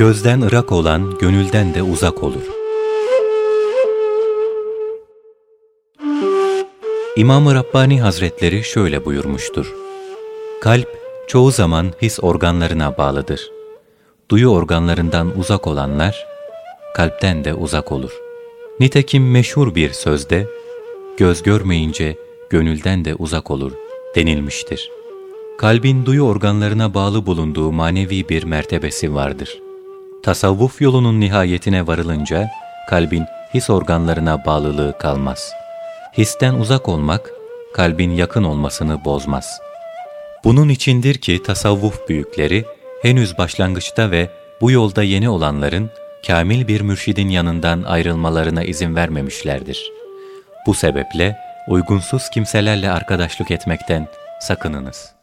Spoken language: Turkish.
Gözden ırak olan gönülden de uzak olur. İmam-ı Rabbani Hazretleri şöyle buyurmuştur. Kalp çoğu zaman his organlarına bağlıdır. Duyu organlarından uzak olanlar, kalpten de uzak olur. Nitekim meşhur bir sözde, göz görmeyince gönülden de uzak olur denilmiştir. Kalbin duyu organlarına bağlı bulunduğu manevi bir mertebesi vardır. Tasavvuf yolunun nihayetine varılınca, kalbin his organlarına bağlılığı kalmaz. Histen uzak olmak, kalbin yakın olmasını bozmaz. Bunun içindir ki tasavvuf büyükleri, henüz başlangıçta ve bu yolda yeni olanların, kamil bir mürşidin yanından ayrılmalarına izin vermemişlerdir. Bu sebeple uygunsuz kimselerle arkadaşlık etmekten sakınınız.''